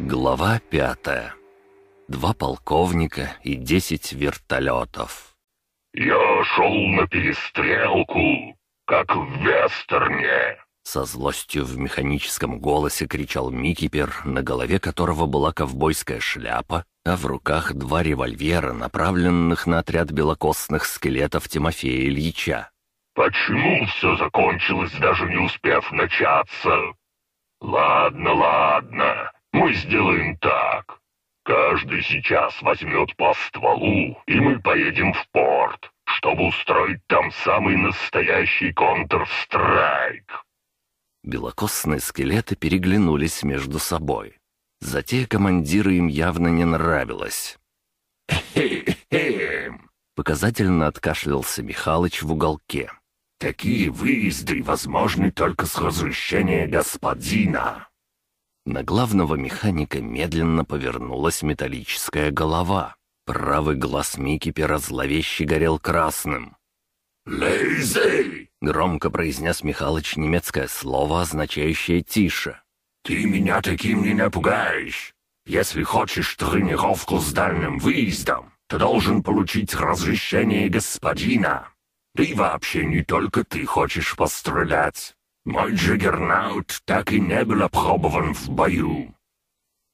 Глава пятая. Два полковника и десять вертолетов. «Я шел на перестрелку, как в вестерне!» Со злостью в механическом голосе кричал Микипер, на голове которого была ковбойская шляпа, а в руках два револьвера, направленных на отряд белокостных скелетов Тимофея Ильича. «Почему все закончилось, даже не успев начаться? Ладно, ладно, мы сделаем так. Каждый сейчас возьмет по стволу, и мы поедем в порт, чтобы устроить там самый настоящий контрстрайк. Белокостные скелеты переглянулись между собой. Затея командира им явно не нравилась. «Хе-хе-хе!» Показательно откашлялся Михалыч в уголке. «Такие выезды возможны только с разрешения господина!» На главного механика медленно повернулась металлическая голова. Правый глаз Микипера зловеще горел красным. «Лейзи!» — громко произнес Михалыч немецкое слово, означающее «тише». «Ты меня таким не напугаешь! Если хочешь тренировку с дальним выездом, то должен получить разрешение господина. Да и вообще не только ты хочешь пострелять. Мой джиггернаут так и не был опробован в бою».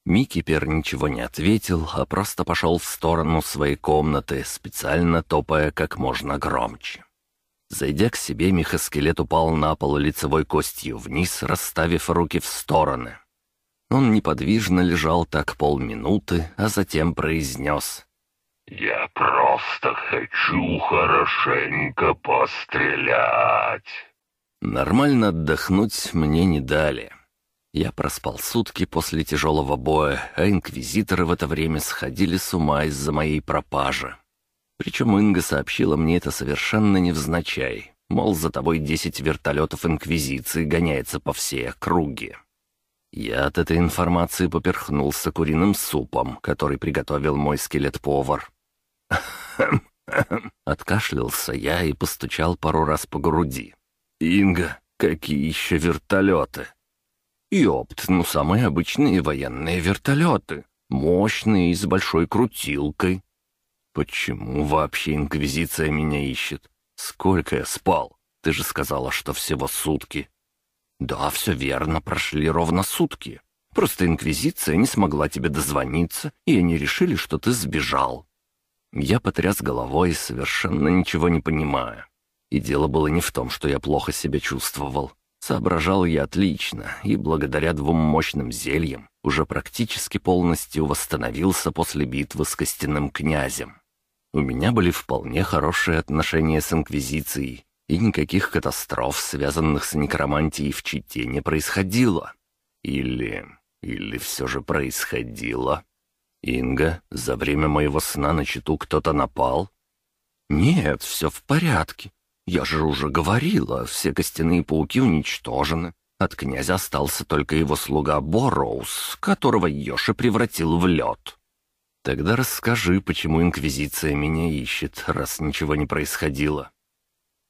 Микипер ничего не ответил, а просто пошел в сторону своей комнаты, специально топая как можно громче. Зайдя к себе, мехоскелет упал на пол лицевой костью вниз, расставив руки в стороны. Он неподвижно лежал так полминуты, а затем произнес. «Я просто хочу хорошенько пострелять». Нормально отдохнуть мне не дали. Я проспал сутки после тяжелого боя, а инквизиторы в это время сходили с ума из-за моей пропажи. Причем Инга сообщила мне это совершенно невзначай, мол, за тобой десять вертолетов Инквизиции гоняется по всей округе. Я от этой информации поперхнулся куриным супом, который приготовил мой скелет-повар. Откашлялся я и постучал пару раз по груди. «Инга, какие еще вертолеты?» «Ёпт, ну самые обычные военные вертолеты. Мощные и с большой крутилкой». «Почему вообще Инквизиция меня ищет? Сколько я спал? Ты же сказала, что всего сутки». «Да, все верно, прошли ровно сутки. Просто Инквизиция не смогла тебе дозвониться, и они решили, что ты сбежал». Я потряс головой, совершенно ничего не понимая. И дело было не в том, что я плохо себя чувствовал. Соображал я отлично, и благодаря двум мощным зельям уже практически полностью восстановился после битвы с костяным князем. У меня были вполне хорошие отношения с Инквизицией, и никаких катастроф, связанных с некромантией в Чите, не происходило. Или... или все же происходило. «Инга, за время моего сна на Читу кто-то напал?» «Нет, все в порядке. «Я же уже говорила, все костяные пауки уничтожены. От князя остался только его слуга Бороуз, которого Йоши превратил в лед». «Тогда расскажи, почему Инквизиция меня ищет, раз ничего не происходило».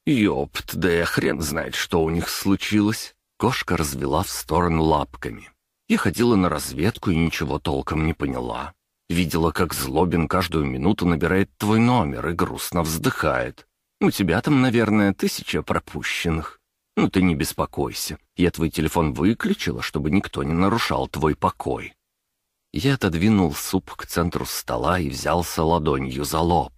«Ёпт, да я хрен знает, что у них случилось». Кошка развела в сторону лапками. Я ходила на разведку и ничего толком не поняла. Видела, как Злобин каждую минуту набирает твой номер и грустно вздыхает. У тебя там, наверное, тысяча пропущенных. Ну ты не беспокойся, я твой телефон выключила, чтобы никто не нарушал твой покой». Я отодвинул суп к центру стола и взялся ладонью за лоб.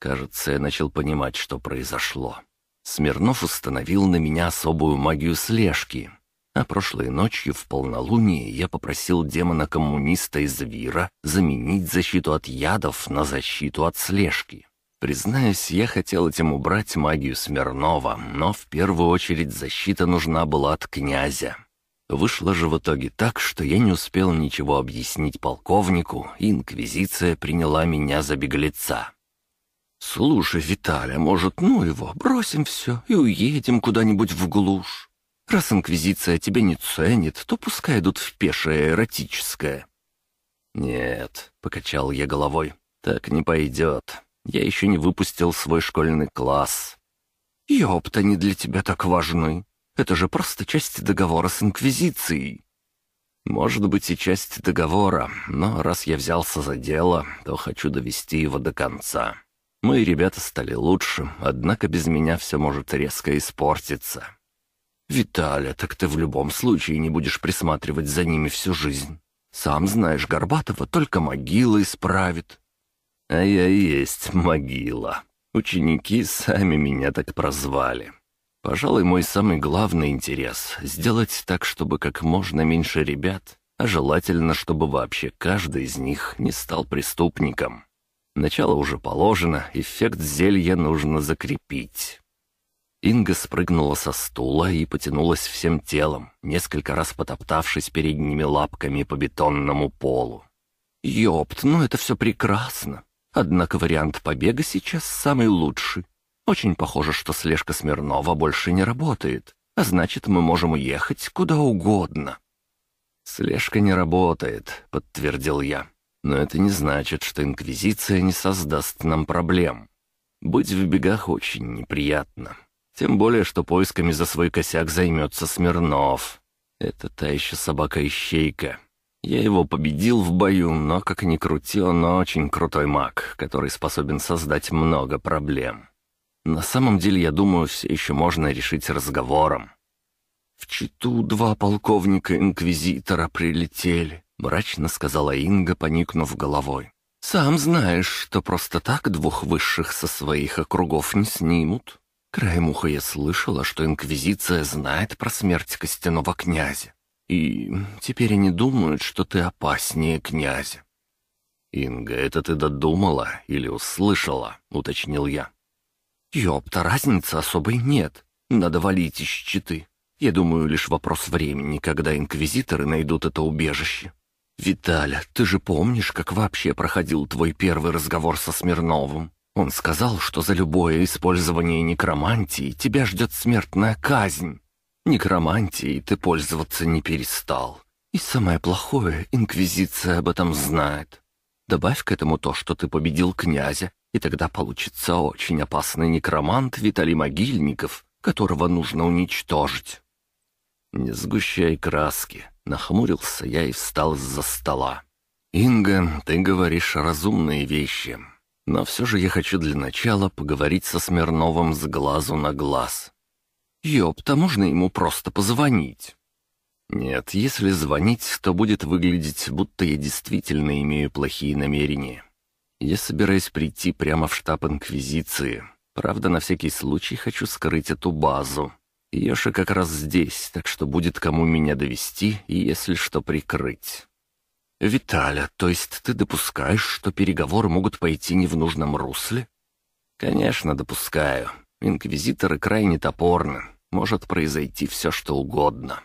Кажется, я начал понимать, что произошло. Смирнов установил на меня особую магию слежки. А прошлой ночью в полнолуние я попросил демона-коммуниста из Вира заменить защиту от ядов на защиту от слежки. Признаюсь, я хотел этим убрать магию Смирнова, но в первую очередь защита нужна была от князя. Вышло же в итоге так, что я не успел ничего объяснить полковнику, и Инквизиция приняла меня за беглеца. «Слушай, Виталя, может, ну его, бросим все и уедем куда-нибудь в глушь? Раз Инквизиция тебя не ценит, то пускай идут в пешее эротическое». «Нет», — покачал я головой, — «так не пойдет. Я еще не выпустил свой школьный класс. «Ёпт, они для тебя так важны. Это же просто часть договора с Инквизицией». Может быть и часть договора, но раз я взялся за дело, то хочу довести его до конца. Мои ребята стали лучше, однако без меня все может резко испортиться. «Виталя, так ты в любом случае не будешь присматривать за ними всю жизнь. Сам знаешь, Горбатова только могила исправит». «А я и есть могила. Ученики сами меня так прозвали. Пожалуй, мой самый главный интерес — сделать так, чтобы как можно меньше ребят, а желательно, чтобы вообще каждый из них не стал преступником. Начало уже положено, эффект зелья нужно закрепить. Инга спрыгнула со стула и потянулась всем телом, несколько раз потоптавшись передними лапками по бетонному полу. «Ёпт, ну это все прекрасно. Однако вариант побега сейчас самый лучший. Очень похоже, что слежка Смирнова больше не работает, а значит, мы можем уехать куда угодно». «Слежка не работает», — подтвердил я. «Но это не значит, что Инквизиция не создаст нам проблем. Быть в бегах очень неприятно. Тем более, что поисками за свой косяк займется Смирнов. Это та еще собака-ищейка. Я его победил в бою, но, как ни крути, он очень крутой маг, который способен создать много проблем. На самом деле, я думаю, все еще можно решить разговором. «В Читу два полковника-инквизитора прилетели», — мрачно сказала Инга, поникнув головой. «Сам знаешь, что просто так двух высших со своих округов не снимут. Краем уха я слышала, что Инквизиция знает про смерть костяного князя. И теперь они думают, что ты опаснее князя». «Инга, это ты додумала или услышала?» — уточнил я. «Ёпта, разницы особой нет. Надо валить из щиты. Я думаю, лишь вопрос времени, когда инквизиторы найдут это убежище. Виталя, ты же помнишь, как вообще проходил твой первый разговор со Смирновым? Он сказал, что за любое использование некромантии тебя ждет смертная казнь. Некромантией ты пользоваться не перестал. И самое плохое, Инквизиция об этом знает. Добавь к этому то, что ты победил князя, и тогда получится очень опасный некромант Виталий Могильников, которого нужно уничтожить. Не сгущай краски, нахмурился я и встал из-за стола. «Инга, ты говоришь разумные вещи, но все же я хочу для начала поговорить со Смирновым с глазу на глаз. Ёпта, можно ему просто позвонить?» «Нет, если звонить, то будет выглядеть, будто я действительно имею плохие намерения. Я собираюсь прийти прямо в штаб Инквизиции. Правда, на всякий случай хочу скрыть эту базу. Йоши как раз здесь, так что будет кому меня довести и, если что, прикрыть. «Виталя, то есть ты допускаешь, что переговоры могут пойти не в нужном русле?» «Конечно, допускаю. Инквизиторы крайне топорны. Может произойти все, что угодно.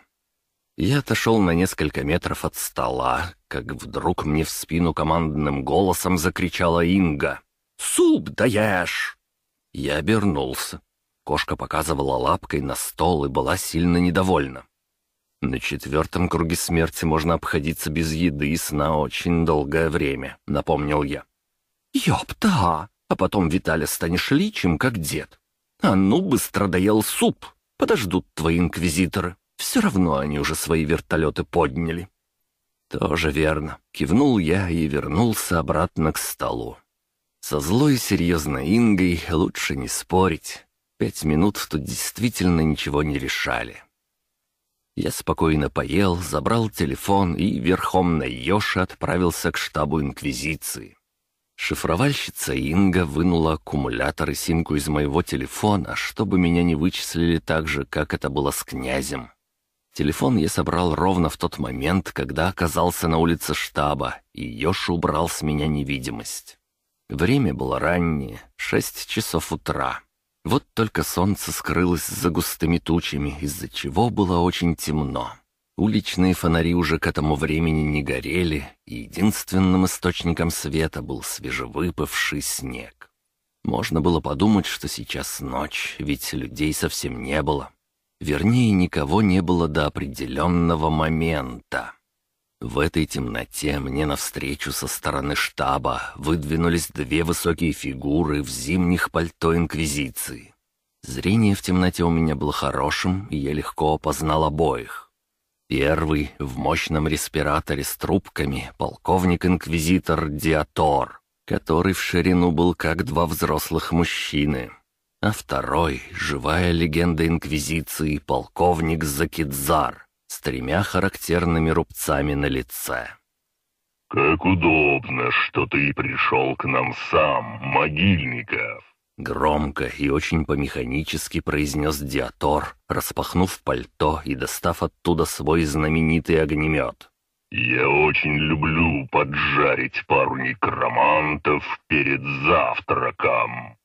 Я отошел на несколько метров от стола, как вдруг мне в спину командным голосом закричала Инга. «Суп даешь!» Я обернулся. Кошка показывала лапкой на стол и была сильно недовольна. На четвертом круге смерти можно обходиться без еды и сна очень долгое время, напомнил я. «Ёпта! А потом, Виталя, станешь личим, как дед. А ну, быстро доел суп! Подождут твои инквизиторы!» Все равно они уже свои вертолеты подняли. «Тоже верно», — кивнул я и вернулся обратно к столу. Со злой и серьезной Ингой лучше не спорить. Пять минут тут действительно ничего не решали. Я спокойно поел, забрал телефон и верхом на Йоше отправился к штабу Инквизиции. Шифровальщица Инга вынула аккумулятор и симку из моего телефона, чтобы меня не вычислили так же, как это было с князем. Телефон я собрал ровно в тот момент, когда оказался на улице штаба, и Йоша убрал с меня невидимость. Время было раннее, шесть часов утра. Вот только солнце скрылось за густыми тучами, из-за чего было очень темно. Уличные фонари уже к этому времени не горели, и единственным источником света был свежевыпавший снег. Можно было подумать, что сейчас ночь, ведь людей совсем не было. Вернее, никого не было до определенного момента. В этой темноте мне навстречу со стороны штаба выдвинулись две высокие фигуры в зимних пальто Инквизиции. Зрение в темноте у меня было хорошим, и я легко опознал обоих. Первый, в мощном респираторе с трубками, полковник-инквизитор Диатор, который в ширину был как два взрослых мужчины. А второй — живая легенда Инквизиции, полковник Закидзар, с тремя характерными рубцами на лице. «Как удобно, что ты пришел к нам сам, Могильников!» Громко и очень по-механически произнес Диатор, распахнув пальто и достав оттуда свой знаменитый огнемет. «Я очень люблю поджарить пару некромантов перед завтраком».